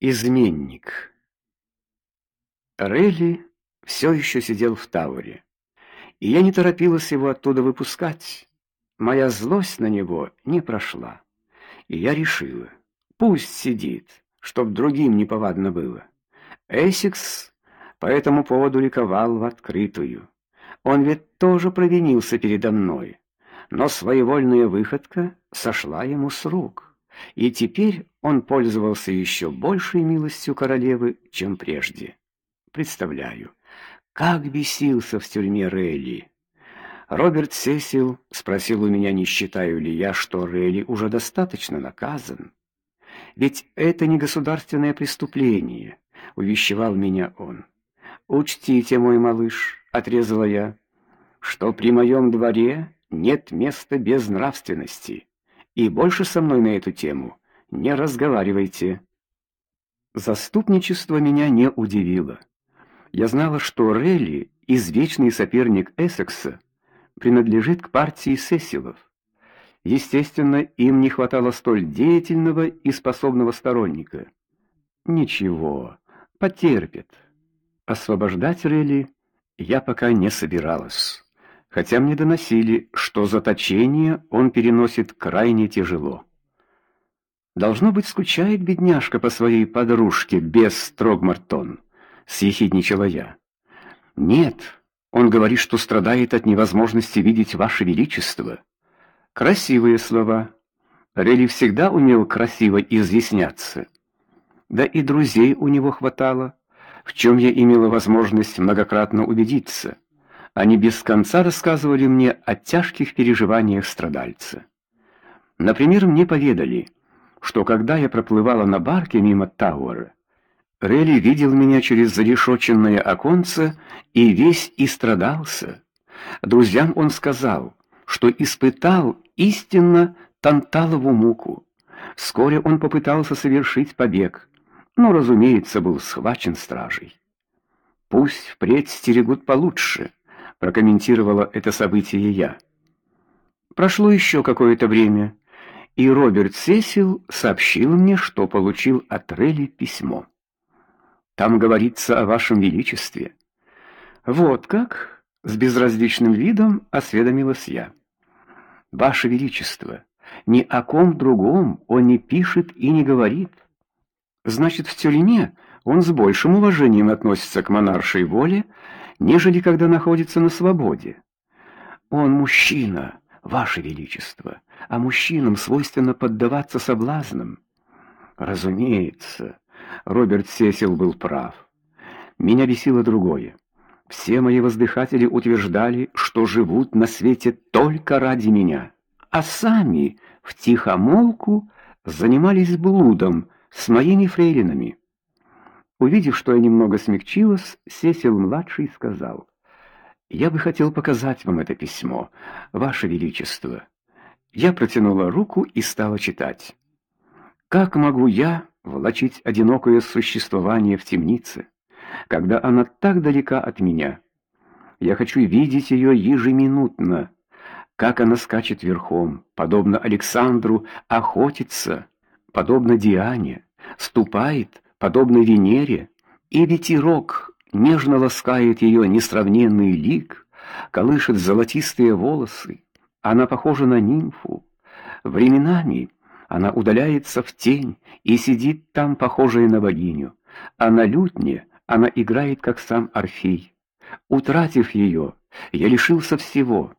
Изменник. Релли все еще сидел в Тауре, и я не торопилась его оттуда выпускать. Моя злость на него не прошла, и я решила, пусть сидит, чтоб другим не повадно было. Эссекс по этому поводу ликовал в открытую. Он ведь тоже провинился передо мной, но своевольная выходка сошла ему с рук и теперь он пользовался еще большей милостью королевы, чем прежде. Представляю, как бесился в тюрьме Рейли. Роберт Сесил спросил у меня, не считаю ли я, что Рейли уже достаточно наказан. Ведь это не государственное преступление, увещевал меня он. Учтите, мой малыш, отрезала я, что при моем дворе нет места без нравственности и больше со мной на эту тему не разговаривайте. Заступничество меня не удивило. Я знала, что Релли, извечный соперник Эссекса, принадлежит к партии Сесилов. Естественно, им не хватало столь деятельного и способного сторонника. Ничего, потерпит. Освобождать Релли я пока не собиралась хотя мне доносили, что заточение он переносит крайне тяжело. Должно быть, скучает бедняжка по своей подружке без Строгмартон, съехидничала я. Нет, он говорит, что страдает от невозможности видеть ваше величество. Красивые слова. Рели всегда умел красиво изъясняться. Да и друзей у него хватало, в чем я имела возможность многократно убедиться. Они без конца рассказывали мне о тяжких переживаниях страдальца. Например, мне поведали, что когда я проплывала на барке мимо Тауэра, Релли видел меня через зарешоченное оконце и весь истрадался. Друзьям он сказал, что испытал истинно танталову муку. Вскоре он попытался совершить побег, но, разумеется, был схвачен стражей. Пусть впредь стерегут получше прокомментировала это событие я. Прошло еще какое-то время, и Роберт Сесил сообщил мне, что получил от Релли письмо. Там говорится о вашем величестве. Вот как, с безразличным видом осведомилась я. Ваше величество, ни о ком другом он не пишет и не говорит. Значит, в тюрьме он с большим уважением относится к монаршей воле нежели когда находится на свободе. Он мужчина, ваше величество, а мужчинам свойственно поддаваться соблазнам. Разумеется, Роберт Сесил был прав. Меня бесило другое. Все мои воздыхатели утверждали, что живут на свете только ради меня, а сами в тихомолку занимались блудом с моими фрейлинами. Увидев, что я немного смягчилась, Сесил младший сказал: "Я бы хотел показать вам это письмо, ваше величество". Я протянула руку и стала читать. Как могу я влачить одинокое существование в темнице, когда она так далека от меня? Я хочу видеть ее ежеминутно, как она скачет верхом, подобно Александру, охотится, подобно Диане, ступает подобно Венере, и ветерок нежно ласкает ее несравненный лик, колышет золотистые волосы. Она похожа на нимфу. Временами она удаляется в тень и сидит там, похожая на богиню, а на лютне она играет как сам Орфей. Утратив ее, я лишился всего.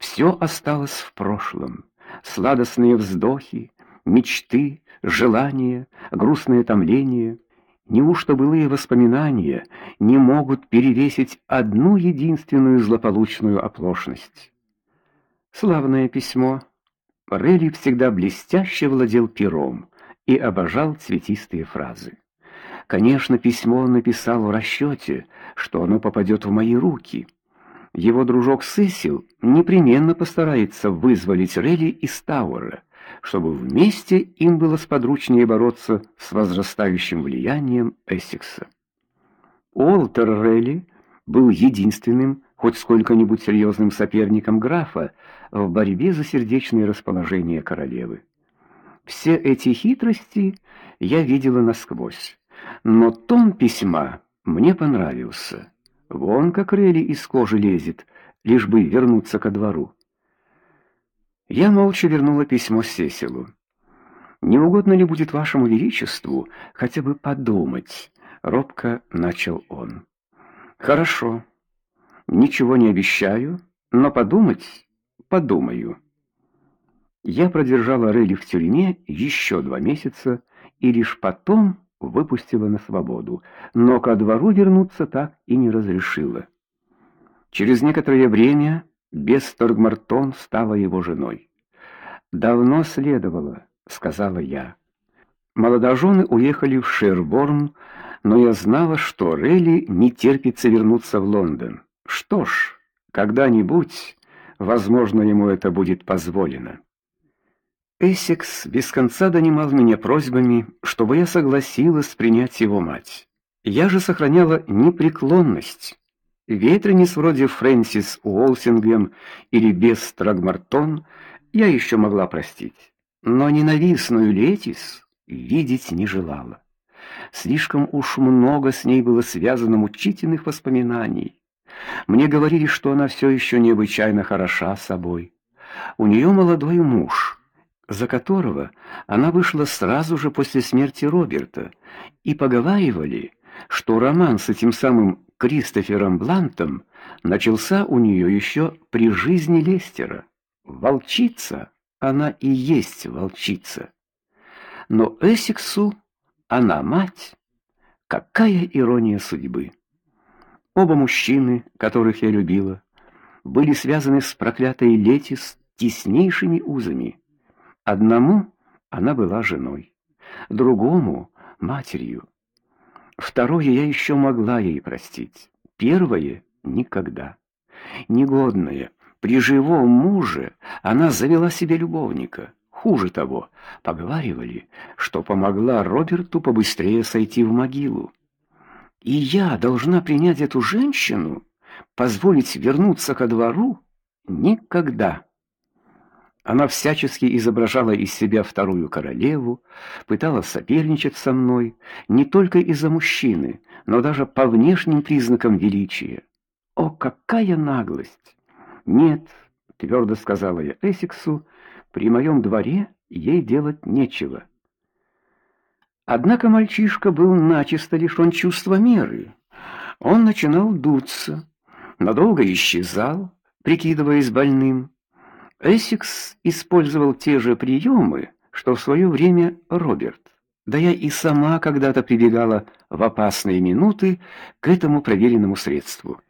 Все осталось в прошлом. Сладостные вздохи, мечты, желания, грустное томление, неужто былые воспоминания не могут перевесить одну единственную злополучную оплошность? Славное письмо. Релли всегда блестяще владел пером и обожал цветистые фразы. Конечно, письмо он написал в расчете, что оно попадет в мои руки. Его дружок Сесил непременно постарается вызволить Релли из Тауэра чтобы вместе им было сподручнее бороться с возрастающим влиянием Эссекса. Уолтер Релли был единственным хоть сколько-нибудь серьезным соперником графа в борьбе за сердечное расположение королевы. Все эти хитрости я видела насквозь, но тон письма мне понравился. Вон как Рели из кожи лезет, лишь бы вернуться ко двору. Я молча вернула письмо Сесилу. Не угодно ли будет вашему величеству хотя бы подумать, робко начал он. Хорошо. Ничего не обещаю, но подумать подумаю. Я продержала Рейли в тюрьме еще два месяца и лишь потом выпустила на свободу, но ко двору вернуться так и не разрешила. Через некоторое время Бесторгмартон стала его женой. Давно следовало, сказала я. Молодожены уехали в Шерборн, но я знала, что Релли не терпится вернуться в Лондон. Что ж, когда-нибудь, возможно, ему это будет позволено. Эссекс без конца донимал меня просьбами, чтобы я согласилась принять его мать. Я же сохраняла непреклонность. Ветрениц вроде Фрэнсис Уолсингем или Бесс Трагмартон я еще могла простить, но ненавистную Летис видеть не желала. Слишком уж много с ней было связано мучительных воспоминаний. Мне говорили, что она все еще необычайно хороша собой. У нее молодой муж, за которого она вышла сразу же после смерти Роберта, и поговаривали, что роман с этим самым Кристофером Блантом начался у нее еще при жизни Лестера. Волчица, она и есть волчица. Но Эссексу она мать. Какая ирония судьбы. Оба мужчины, которых я любила, были связаны с проклятой Летис теснейшими узами. Одному она была женой, другому матерью. Второе я еще могла ей простить, первое никогда. Негодная, при живом муже она завела себе любовника. Хуже того, поговаривали, что помогла Роберту побыстрее сойти в могилу. И я должна принять эту женщину, позволить вернуться ко двору? Никогда. Она всячески изображала из себя вторую королеву, пыталась соперничать со мной не только из-за мужчины, но даже по внешним признакам величия. О, какая наглость! Нет, твердо сказала я Эссексу, при моем дворе ей делать нечего. Однако мальчишка был начисто лишен чувства меры. Он начинал дуться, надолго исчезал, прикидываясь больным. Эссекс использовал те же приемы, что в свое время Роберт. Да я и сама когда-то прибегала в опасные минуты к этому проверенному средству.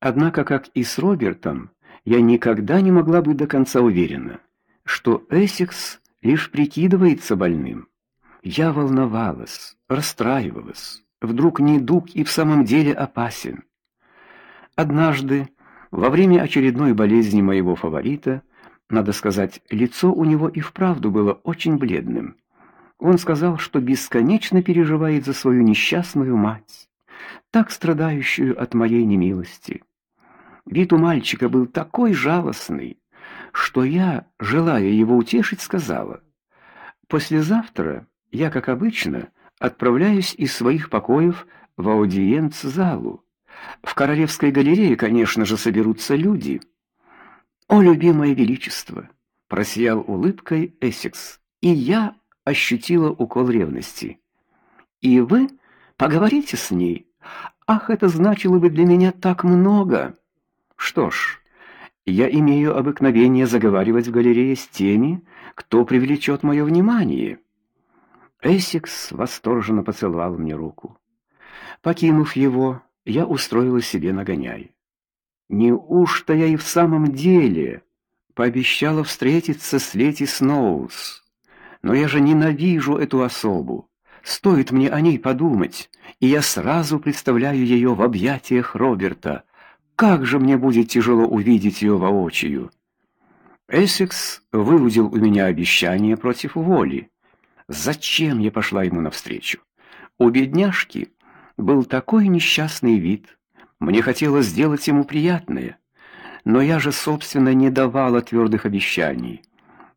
Однако, как и с Робертом, я никогда не могла быть до конца уверена что Эссекс лишь прикидывается больным. Я волновалась, расстраивалась. Вдруг недуг и в самом деле опасен. Однажды, во время очередной болезни моего фаворита, надо сказать, лицо у него и вправду было очень бледным. Он сказал, что бесконечно переживает за свою несчастную мать, так страдающую от моей немилости. Вид у мальчика был такой жалостный, что я, желая его утешить, сказала: "Послезавтра я, как обычно, отправляюсь из своих покоев в аудиенц-залу. В королевской галерее, конечно же, соберутся люди. О, любимое величество, просиял улыбкой Эссекс. И я ощутила укол ревности. И вы поговорите с ней. Ах, это значило бы для меня так много. Что ж, я имею обыкновение заговаривать в галерее с теми, кто привлечет мое внимание. Эссекс восторженно поцеловал мне руку. Покинув его, я устроила себе нагоняй. Неужто я и в самом деле пообещала встретиться с Лети Сноус? Но я же ненавижу эту особу. Стоит мне о ней подумать, и я сразу представляю ее в объятиях Роберта, как же мне будет тяжело увидеть ее воочию. Эссекс выудил у меня обещание против воли. Зачем я пошла ему навстречу? У бедняжки был такой несчастный вид. Мне хотелось сделать ему приятное, но я же собственно не давала твердых обещаний.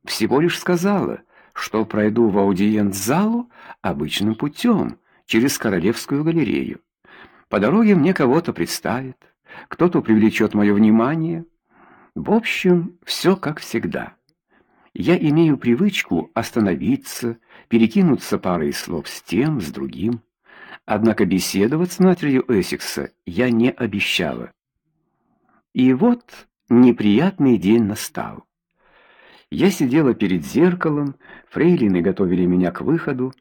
Всего лишь сказала, что пройду в аудиент-залу обычным путем, через Королевскую галерею. По дороге мне кого-то представят, кто-то привлечет мое внимание. В общем, все как всегда. Я имею привычку остановиться, перекинуться парой слов с тем, с другим. Однако беседовать с матерью Эссекса я не обещала. И вот неприятный день настал. Я сидела перед зеркалом, фрейлины готовили меня к выходу.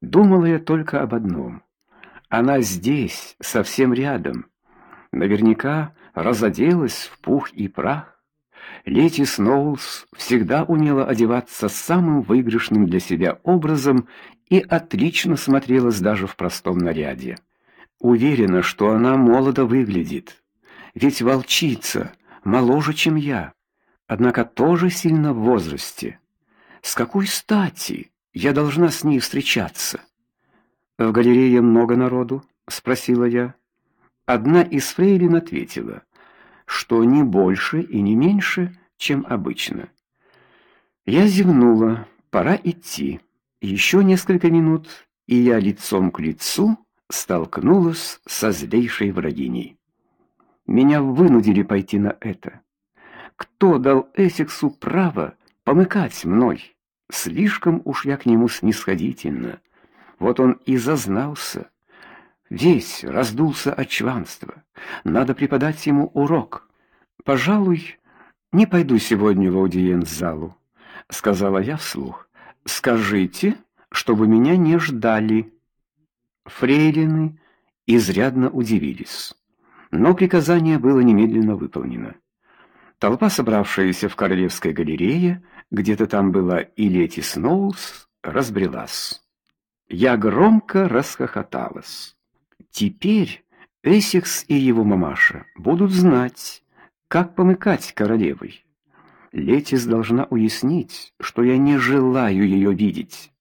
Думала я только об одном. Она здесь, совсем рядом. Наверняка разоделась в пух и прах. Лети Сноулс всегда умела одеваться самым выигрышным для себя образом и отлично смотрелась даже в простом наряде. Уверена, что она молодо выглядит. Ведь волчица моложе, чем я, однако тоже сильно в возрасте. С какой стати я должна с ней встречаться? В галерее много народу, спросила я. Одна из фрейлин ответила: что не больше и не меньше, чем обычно. Я зевнула. Пора идти. Еще несколько минут, и я лицом к лицу столкнулась со злейшей врагиней. Меня вынудили пойти на это. Кто дал Эссексу право помыкать мной? Слишком уж я к нему снисходительна. Вот он и зазнался. Весь раздулся от чванства. Надо преподать ему урок. Пожалуй, не пойду сегодня в аудиенц-залу, сказала я вслух. Скажите, чтобы меня не ждали. Фрейлины изрядно удивились, но приказание было немедленно выполнено. Толпа, собравшаяся в Королевской галерее, где-то там была и Лети Сноулс, разбрелась. Я громко расхохоталась. Теперь Эссекс и его мамаша будут знать, как помыкать королевой. Летис должна уяснить, что я не желаю ее видеть.